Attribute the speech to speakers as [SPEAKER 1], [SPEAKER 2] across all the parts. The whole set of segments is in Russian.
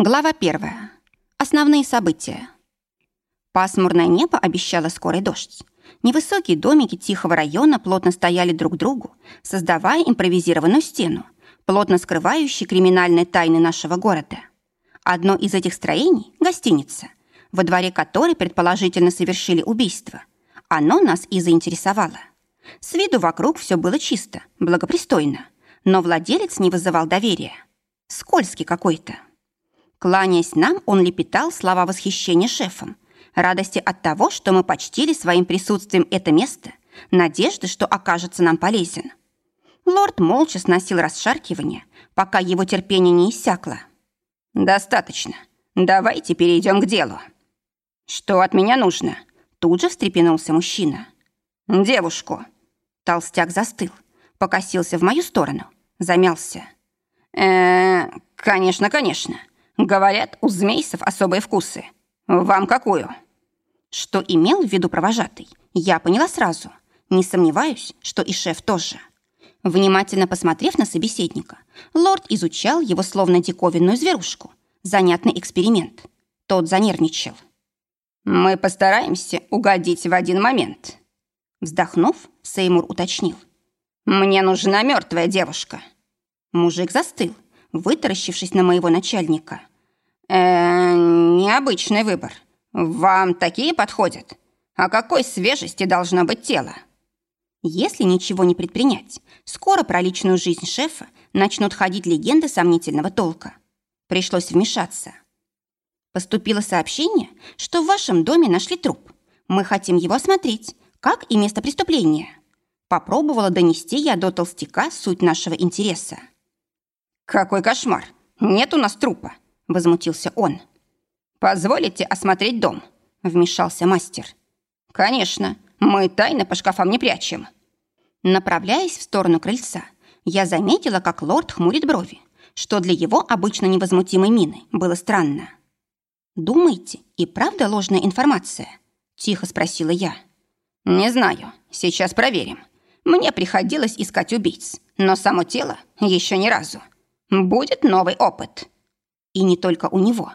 [SPEAKER 1] Глава первая. Основные события. Пасмурное небо обещало скорый дождь. Невысокие домики тихого района плотно стояли друг другу, создавая импровизированную стену, плотно скрывающую криминальные тайны нашего города. Одно из этих строений – гостиница, во дворе которой предположительно совершили убийство. Оно нас и заинтересовало. С виду вокруг все было чисто, благопристойно, но владелец не вызывал доверия. Скользкий какой-то. Кланяясь нам, он лепетал слова восхищения шефом, радости от того, что мы почтили своим присутствием это место, надежды, что окажется нам полезен. Лорд молча сносил расшаркивание, пока его терпение не иссякло. «Достаточно. Давайте перейдем к делу». «Что от меня нужно?» Тут же встрепенулся мужчина. «Девушку». Толстяк застыл, покосился в мою сторону, замялся. э конечно, конечно. Говорят, у змейсов особые вкусы. Вам какую? Что имел в виду провожатый, я поняла сразу. Не сомневаюсь, что и шеф тоже. Внимательно посмотрев на собеседника, лорд изучал его словно диковинную зверушку. Занятный эксперимент. Тот занервничал. «Мы постараемся угодить в один момент». Вздохнув, Сеймур уточнил. «Мне нужна мертвая девушка». Мужик застыл, вытаращившись на моего начальника. «Э, необычный выбор. Вам такие подходят? О какой свежести должно быть тело?» Если ничего не предпринять, скоро про личную жизнь шефа начнут ходить легенды сомнительного толка. Пришлось вмешаться. Поступило сообщение, что в вашем доме нашли труп. Мы хотим его осмотреть, как и место преступления. Попробовала донести я до толстяка суть нашего интереса. «Какой кошмар! Нет у нас трупа!» – возмутился он. «Позволите осмотреть дом?» – вмешался мастер. «Конечно, мы тайно по шкафам не прячем». Направляясь в сторону крыльца, я заметила, как лорд хмурит брови, что для его обычно невозмутимой мины было странно. «Думаете, и правда ложная информация?» – тихо спросила я. «Не знаю, сейчас проверим. Мне приходилось искать убийц, но само тело еще ни разу». Будет новый опыт. И не только у него.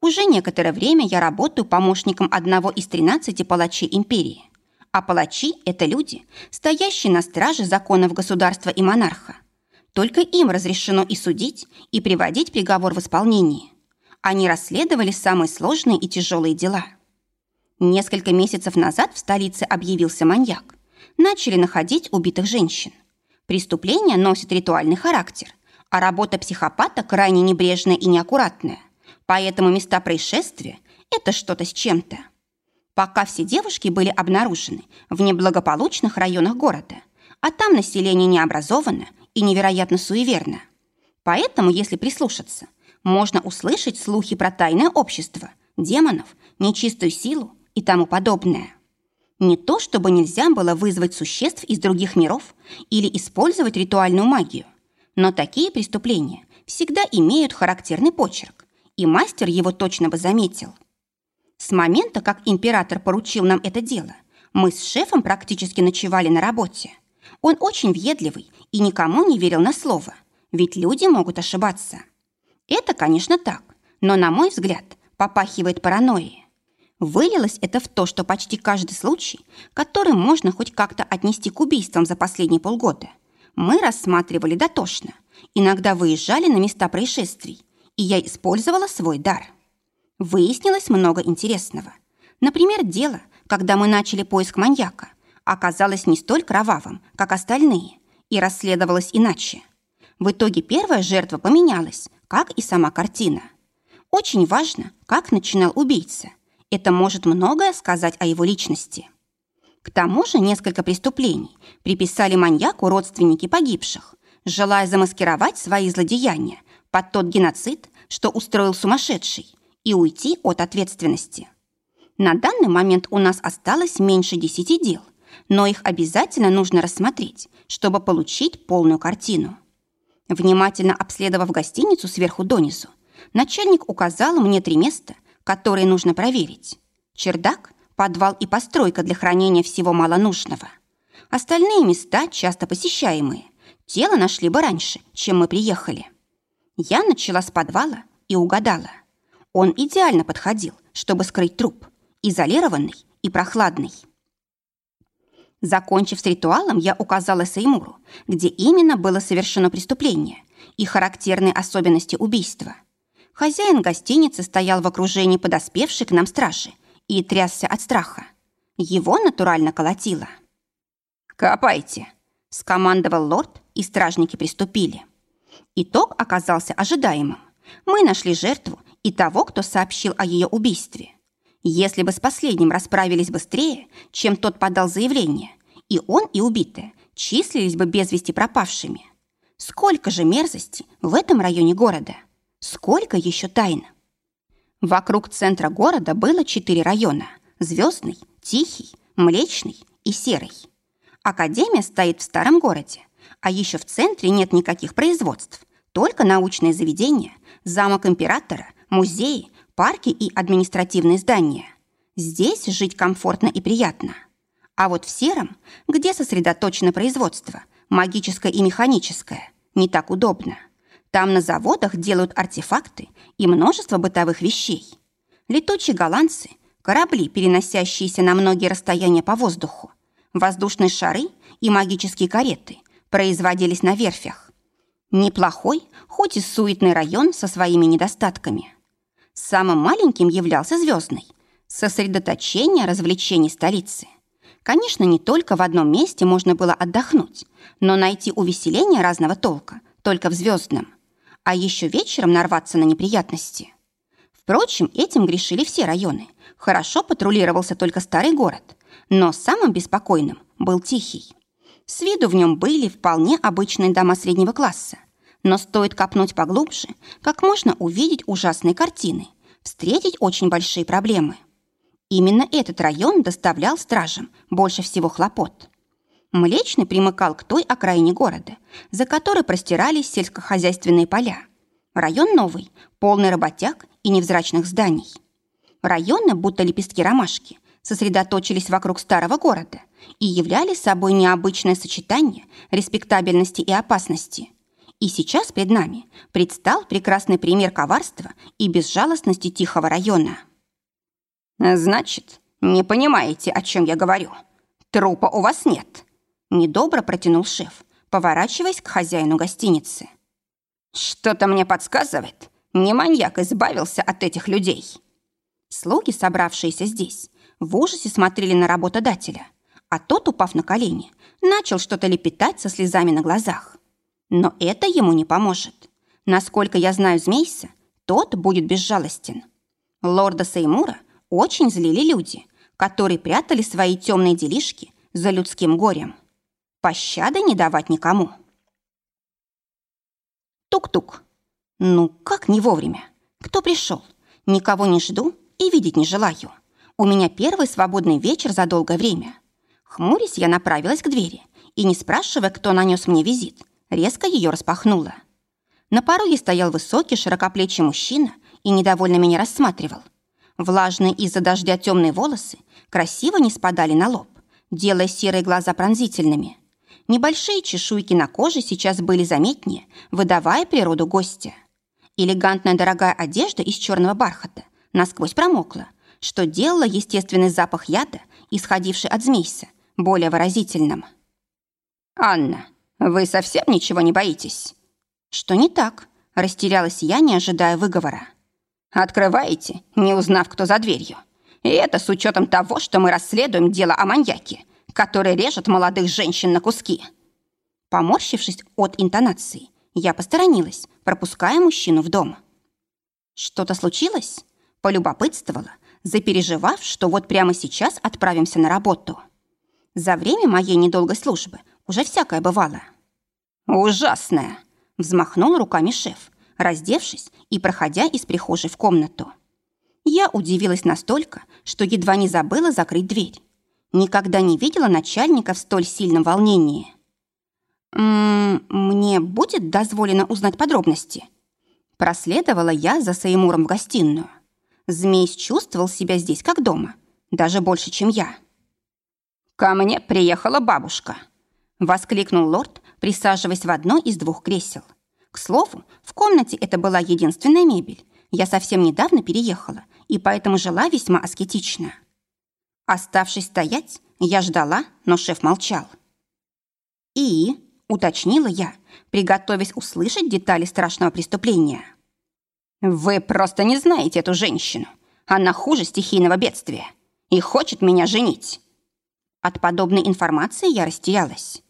[SPEAKER 1] Уже некоторое время я работаю помощником одного из 13 палачей империи. А палачи – это люди, стоящие на страже законов государства и монарха. Только им разрешено и судить, и приводить приговор в исполнение. Они расследовали самые сложные и тяжелые дела. Несколько месяцев назад в столице объявился маньяк. Начали находить убитых женщин. Преступление носит ритуальный характер – а работа психопата крайне небрежная и неаккуратная. Поэтому места происшествия – это что-то с чем-то. Пока все девушки были обнаружены в неблагополучных районах города, а там население необразовано и невероятно суеверно. Поэтому, если прислушаться, можно услышать слухи про тайное общество, демонов, нечистую силу и тому подобное. Не то, чтобы нельзя было вызвать существ из других миров или использовать ритуальную магию, но такие преступления всегда имеют характерный почерк, и мастер его точно бы заметил. С момента, как император поручил нам это дело, мы с шефом практически ночевали на работе. Он очень въедливый и никому не верил на слово, ведь люди могут ошибаться. Это, конечно, так, но, на мой взгляд, попахивает паранойей. Вылилось это в то, что почти каждый случай, который можно хоть как-то отнести к убийствам за последние полгода – мы рассматривали дотошно, иногда выезжали на места происшествий, и я использовала свой дар. Выяснилось много интересного. Например, дело, когда мы начали поиск маньяка, оказалось не столь кровавым, как остальные, и расследовалось иначе. В итоге первая жертва поменялась, как и сама картина. Очень важно, как начинал убийца. Это может многое сказать о его личности. К тому же несколько преступлений приписали маньяку родственники погибших, желая замаскировать свои злодеяния под тот геноцид, что устроил сумасшедший, и уйти от ответственности. На данный момент у нас осталось меньше десяти дел, но их обязательно нужно рассмотреть, чтобы получить полную картину. Внимательно обследовав гостиницу сверху донизу, начальник указал мне три места, которые нужно проверить. Чердак, подвал и постройка для хранения всего малонужного. Остальные места часто посещаемые. Тело нашли бы раньше, чем мы приехали. Я начала с подвала и угадала. Он идеально подходил, чтобы скрыть труп, изолированный и прохладный. Закончив с ритуалом, я указала Сеймуру, где именно было совершено преступление и характерные особенности убийства. Хозяин гостиницы стоял в окружении подоспевшей к нам стражи и трясся от страха. Его натурально колотило. «Копайте!» – скомандовал лорд, и стражники приступили. Итог оказался ожидаемым. Мы нашли жертву и того, кто сообщил о ее убийстве. Если бы с последним расправились быстрее, чем тот подал заявление, и он, и убитые числились бы без вести пропавшими. Сколько же мерзости в этом районе города? Сколько еще тайн? Вокруг центра города было четыре района – Звездный, Тихий, Млечный и Серый. Академия стоит в старом городе, а еще в центре нет никаких производств, только научные заведения, замок императора, музеи, парки и административные здания. Здесь жить комфортно и приятно. А вот в сером, где сосредоточено производство, магическое и механическое, не так удобно. Там на заводах делают артефакты и множество бытовых вещей. Летучие голландцы, корабли, переносящиеся на многие расстояния по воздуху, воздушные шары и магические кареты производились на верфях. Неплохой, хоть и суетный район со своими недостатками. Самым маленьким являлся Звездный. Сосредоточение развлечений столицы. Конечно, не только в одном месте можно было отдохнуть, но найти увеселение разного толка только в Звездном. А еще вечером нарваться на неприятности. Впрочем, этим грешили все районы. Хорошо патрулировался только старый город. Но самым беспокойным был Тихий. С виду в нем были вполне обычные дома среднего класса – но стоит копнуть поглубже, как можно увидеть ужасные картины, встретить очень большие проблемы. Именно этот район доставлял стражам больше всего хлопот. Млечный примыкал к той окраине города, за которой простирались сельскохозяйственные поля. Район новый, полный работяг и невзрачных зданий. Районы, будто лепестки ромашки, сосредоточились вокруг старого города и являли собой необычное сочетание респектабельности и опасности – и сейчас перед нами предстал прекрасный пример коварства и безжалостности тихого района. «Значит, не понимаете, о чем я говорю. Трупа у вас нет», — недобро протянул шеф, поворачиваясь к хозяину гостиницы. «Что-то мне подсказывает, не маньяк избавился от этих людей». Слуги, собравшиеся здесь, в ужасе смотрели на работодателя, а тот, упав на колени, начал что-то лепетать со слезами на глазах. Но это ему не поможет. Насколько я знаю Змейса, тот будет безжалостен. Лорда Сеймура очень злили люди, которые прятали свои темные делишки за людским горем. Пощады не давать никому. Тук-тук. Ну, как не вовремя? Кто пришел? Никого не жду и видеть не желаю. У меня первый свободный вечер за долгое время. Хмурясь, я направилась к двери и, не спрашивая, кто нанес мне визит, резко ее распахнула. На пороге стоял высокий, широкоплечий мужчина и недовольно меня рассматривал. Влажные из-за дождя темные волосы красиво не спадали на лоб, делая серые глаза пронзительными. Небольшие чешуйки на коже сейчас были заметнее, выдавая природу гостя. Элегантная дорогая одежда из черного бархата насквозь промокла, что делало естественный запах яда, исходивший от змейса, более выразительным. «Анна, «Вы совсем ничего не боитесь?» «Что не так?» – растерялась я, не ожидая выговора. «Открываете, не узнав, кто за дверью. И это с учетом того, что мы расследуем дело о маньяке, который режет молодых женщин на куски». Поморщившись от интонации, я посторонилась, пропуская мужчину в дом. «Что-то случилось?» – полюбопытствовала, запереживав, что вот прямо сейчас отправимся на работу. За время моей недолгой службы уже всякое бывало. «Ужасная!» – взмахнул руками шеф, раздевшись и проходя из прихожей в комнату. Я удивилась настолько, что едва не забыла закрыть дверь. Никогда не видела начальника в столь сильном волнении. «М -м, «Мне будет дозволено узнать подробности?» Проследовала я за Саимуром в гостиную. Змей чувствовал себя здесь как дома, даже больше, чем я. «Ко мне приехала бабушка», — воскликнул лорд, присаживаясь в одно из двух кресел. К слову, в комнате это была единственная мебель, Я совсем недавно переехала и поэтому жила весьма аскетично. Оставшись стоять, я ждала, но шеф молчал. «И?» — уточнила я, приготовясь услышать детали страшного преступления. «Вы просто не знаете эту женщину. Она хуже стихийного бедствия и хочет меня женить». От подобной информации я растерялась.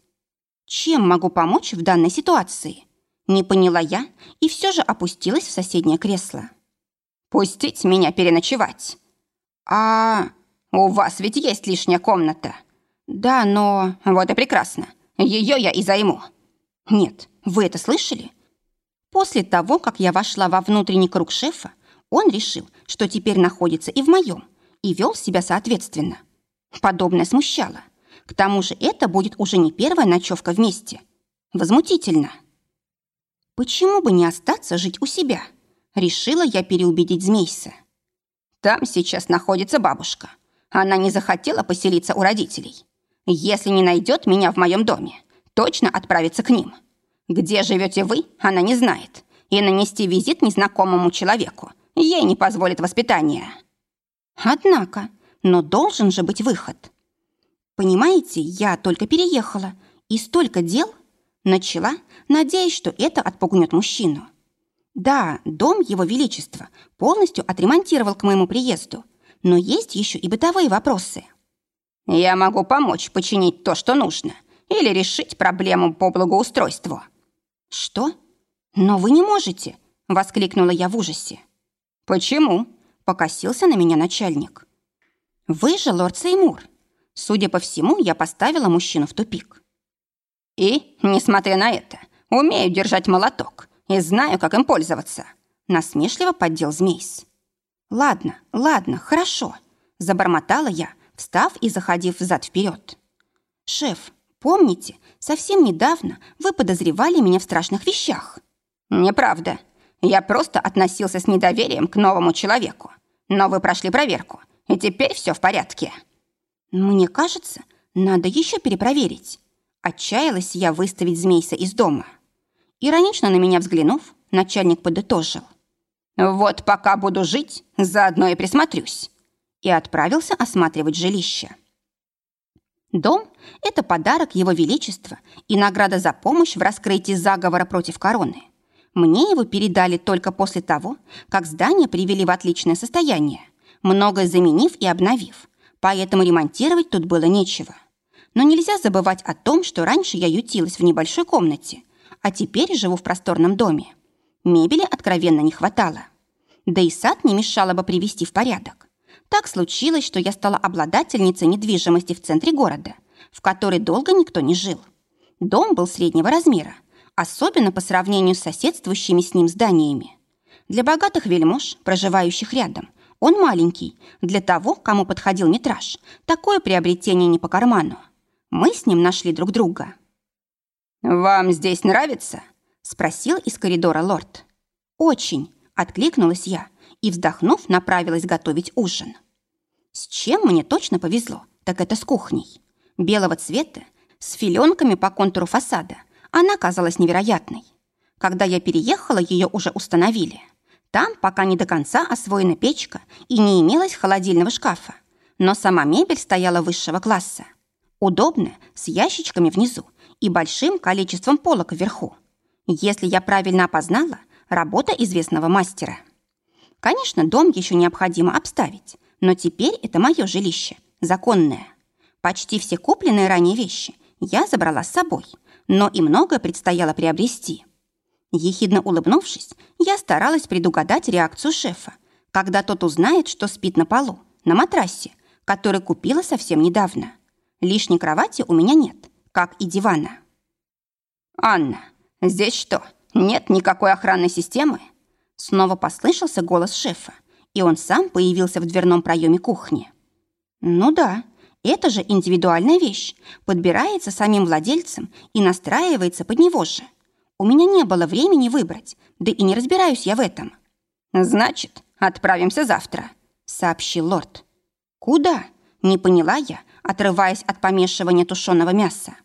[SPEAKER 1] Чем могу помочь в данной ситуации? Не поняла я и все же опустилась в соседнее кресло. «Пустить меня переночевать?» «А у вас ведь есть лишняя комната?» «Да, но...» «Вот и прекрасно. Ее я и займу». «Нет, вы это слышали?» После того, как я вошла во внутренний круг шефа, он решил, что теперь находится и в моем, и вел себя соответственно. Подобное смущало. К тому же это будет уже не первая ночевка вместе. Возмутительно. Почему бы не остаться жить у себя? Решила я переубедить Змейса. Там сейчас находится бабушка. Она не захотела поселиться у родителей. Если не найдет меня в моем доме, точно отправится к ним. Где живете вы, она не знает. И нанести визит незнакомому человеку ей не позволит воспитание. Однако, но должен же быть выход. Понимаете, я только переехала, и столько дел. Начала, надеясь, что это отпугнет мужчину. Да, дом Его Величества полностью отремонтировал к моему приезду, но есть еще и бытовые вопросы. Я могу помочь починить то, что нужно, или решить проблему по благоустройству. Что? Но вы не можете, воскликнула я в ужасе. Почему? Покосился на меня начальник. Вы же лорд Сеймур. Судя по всему, я поставила мужчину в тупик. И, несмотря на это, умею держать молоток и знаю, как им пользоваться. Насмешливо поддел Змейс. Ладно, ладно, хорошо. Забормотала я, встав и заходив взад-вперед. Шеф, помните, совсем недавно вы подозревали меня в страшных вещах? Неправда. Я просто относился с недоверием к новому человеку. Но вы прошли проверку, и теперь все в порядке. Мне кажется, надо еще перепроверить. Отчаялась я выставить Змейса из дома. Иронично на меня взглянув, начальник подытожил. «Вот пока буду жить, заодно и присмотрюсь». И отправился осматривать жилище. Дом – это подарок Его Величества и награда за помощь в раскрытии заговора против короны. Мне его передали только после того, как здание привели в отличное состояние, многое заменив и обновив, поэтому ремонтировать тут было нечего. Но нельзя забывать о том, что раньше я ютилась в небольшой комнате, а теперь живу в просторном доме. Мебели откровенно не хватало. Да и сад не мешало бы привести в порядок. Так случилось, что я стала обладательницей недвижимости в центре города, в которой долго никто не жил. Дом был среднего размера, особенно по сравнению с соседствующими с ним зданиями. Для богатых вельмож, проживающих рядом, он маленький. Для того, кому подходил метраж, такое приобретение не по карману. Мы с ним нашли друг друга. «Вам здесь нравится?» — спросил из коридора лорд. «Очень», — откликнулась я и, вздохнув, направилась готовить ужин. С чем мне точно повезло, так это с кухней. Белого цвета, с филенками по контуру фасада. Она казалась невероятной. Когда я переехала, ее уже установили. Там пока не до конца освоена печка и не имелось холодильного шкафа. Но сама мебель стояла высшего класса. Удобная, с ящичками внизу и большим количеством полок вверху. Если я правильно опознала, работа известного мастера. Конечно, дом еще необходимо обставить, но теперь это мое жилище, законное. Почти все купленные ранее вещи я забрала с собой, но и многое предстояло приобрести. Ехидно улыбнувшись, я старалась предугадать реакцию шефа, когда тот узнает, что спит на полу, на матрасе, который купила совсем недавно. Лишней кровати у меня нет, как и дивана. «Анна, здесь что, нет никакой охранной системы?» Снова послышался голос шефа, и он сам появился в дверном проеме кухни. «Ну да, это же индивидуальная вещь, подбирается самим владельцем и настраивается под него же. У меня не было времени выбрать, да и не разбираюсь я в этом». «Значит, отправимся завтра», — сообщил лорд. «Куда?» — не поняла я, отрываясь от помешивания тушеного мяса.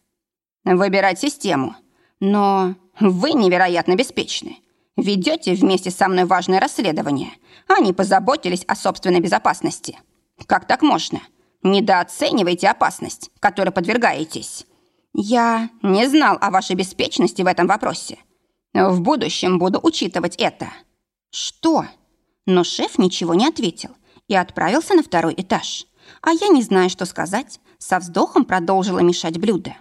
[SPEAKER 1] «Выбирать систему. Но вы невероятно беспечны. Ведете вместе со мной важное расследование. Они позаботились о собственной безопасности. Как так можно? Недооценивайте опасность, которой подвергаетесь. Я не знал о вашей беспечности в этом вопросе. В будущем буду учитывать это. Что? Но шеф ничего не ответил и отправился на второй этаж. А я, не зная, что сказать, со вздохом продолжила мешать блюдо.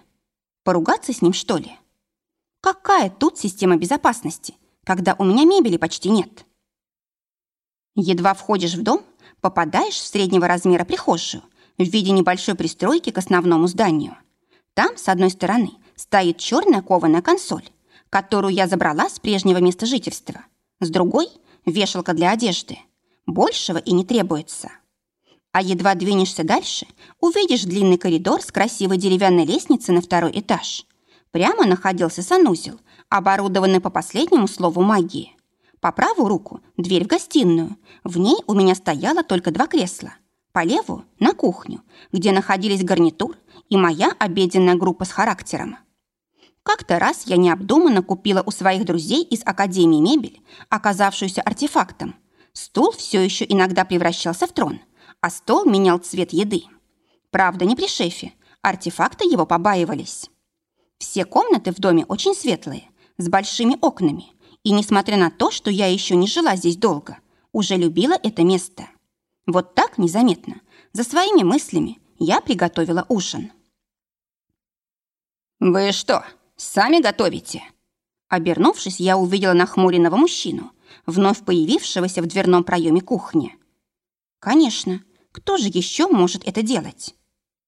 [SPEAKER 1] Поругаться с ним, что ли? Какая тут система безопасности, когда у меня мебели почти нет? Едва входишь в дом, попадаешь в среднего размера прихожую в виде небольшой пристройки к основному зданию. Там, с одной стороны, стоит черная кованая консоль, которую я забрала с прежнего места жительства. С другой – вешалка для одежды. Большего и не требуется. А едва двинешься дальше, увидишь длинный коридор с красивой деревянной лестницей на второй этаж. Прямо находился санузел, оборудованный по последнему слову магии. По правую руку – дверь в гостиную. В ней у меня стояло только два кресла. По левую – на кухню, где находились гарнитур и моя обеденная группа с характером. Как-то раз я необдуманно купила у своих друзей из Академии мебель, оказавшуюся артефактом. Стул все еще иногда превращался в трон, а стол менял цвет еды. Правда, не при шефе, артефакты его побаивались. Все комнаты в доме очень светлые, с большими окнами. И несмотря на то, что я еще не жила здесь долго, уже любила это место. Вот так незаметно, за своими мыслями, я приготовила ужин. «Вы что, сами готовите?» Обернувшись, я увидела нахмуренного мужчину, вновь появившегося в дверном проеме кухни. «Конечно, кто же еще может это делать?»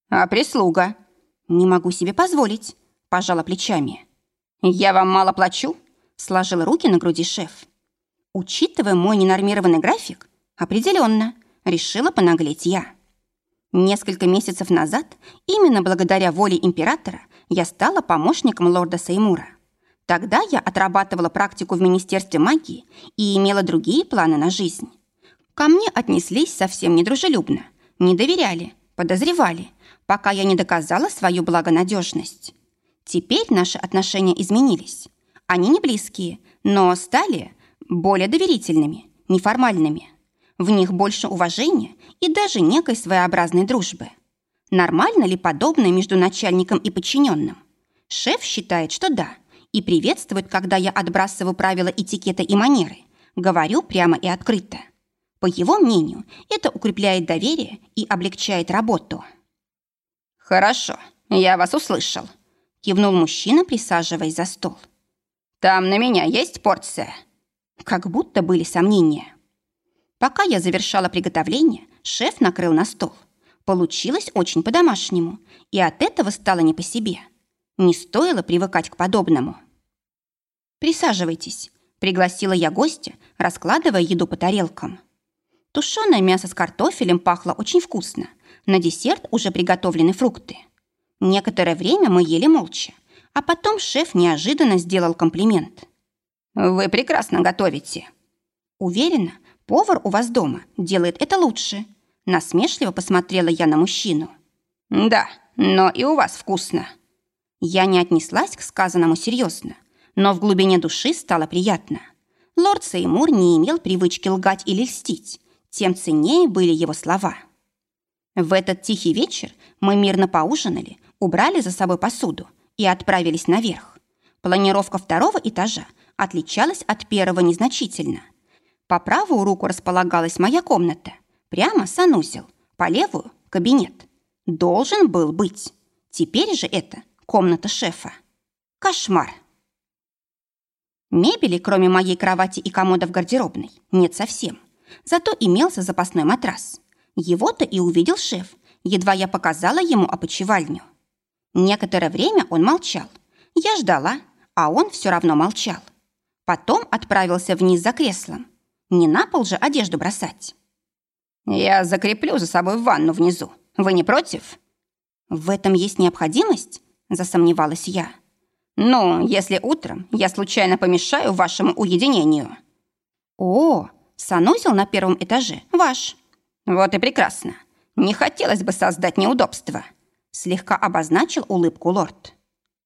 [SPEAKER 1] «А прислуга?» «Не могу себе позволить пожала плечами. «Я вам мало плачу?» – сложил руки на груди шеф. Учитывая мой ненормированный график, определенно, решила понаглеть я. Несколько месяцев назад, именно благодаря воле императора, я стала помощником лорда Сеймура. Тогда я отрабатывала практику в Министерстве магии и имела другие планы на жизнь. Ко мне отнеслись совсем недружелюбно, не доверяли, подозревали, пока я не доказала свою благонадежность. Теперь наши отношения изменились. Они не близкие, но стали более доверительными, неформальными. В них больше уважения и даже некой своеобразной дружбы. Нормально ли подобное между начальником и подчиненным? Шеф считает, что да, и приветствует, когда я отбрасываю правила этикета и манеры, говорю прямо и открыто. По его мнению, это укрепляет доверие и облегчает работу. «Хорошо, я вас услышал», кивнул мужчина, присаживаясь за стол. «Там на меня есть порция?» Как будто были сомнения. Пока я завершала приготовление, шеф накрыл на стол. Получилось очень по-домашнему, и от этого стало не по себе. Не стоило привыкать к подобному. «Присаживайтесь», — пригласила я гостя, раскладывая еду по тарелкам. Тушеное мясо с картофелем пахло очень вкусно. На десерт уже приготовлены фрукты. Некоторое время мы ели молча, а потом шеф неожиданно сделал комплимент. «Вы прекрасно готовите». «Уверена, повар у вас дома делает это лучше». Насмешливо посмотрела я на мужчину. «Да, но и у вас вкусно». Я не отнеслась к сказанному серьезно, но в глубине души стало приятно. Лорд Сеймур не имел привычки лгать или льстить, тем ценнее были его слова. В этот тихий вечер мы мирно поужинали, убрали за собой посуду и отправились наверх. Планировка второго этажа отличалась от первого незначительно. По правую руку располагалась моя комната, прямо санузел, по левую – кабинет. Должен был быть. Теперь же это комната шефа. Кошмар. Мебели, кроме моей кровати и комода в гардеробной, нет совсем. Зато имелся запасной матрас. Его-то и увидел шеф, едва я показала ему опочивальню. Некоторое время он молчал. Я ждала, а он все равно молчал. Потом отправился вниз за креслом. Не на пол же одежду бросать. «Я закреплю за собой ванну внизу. Вы не против?» «В этом есть необходимость?» – засомневалась я. «Ну, если утром я случайно помешаю вашему уединению». «О, санузел на первом этаже ваш». «Вот и прекрасно. Не хотелось бы создать неудобства». Слегка обозначил улыбку лорд.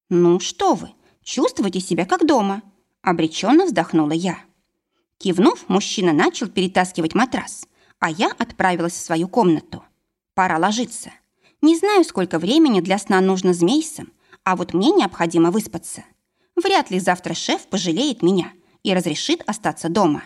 [SPEAKER 1] «Ну что вы, чувствуйте себя как дома», — обреченно вздохнула я. Кивнув, мужчина начал перетаскивать матрас, а я отправилась в свою комнату. Пора ложиться. Не знаю, сколько времени для сна нужно змейсам, а вот мне необходимо выспаться. Вряд ли завтра шеф пожалеет меня и разрешит остаться дома.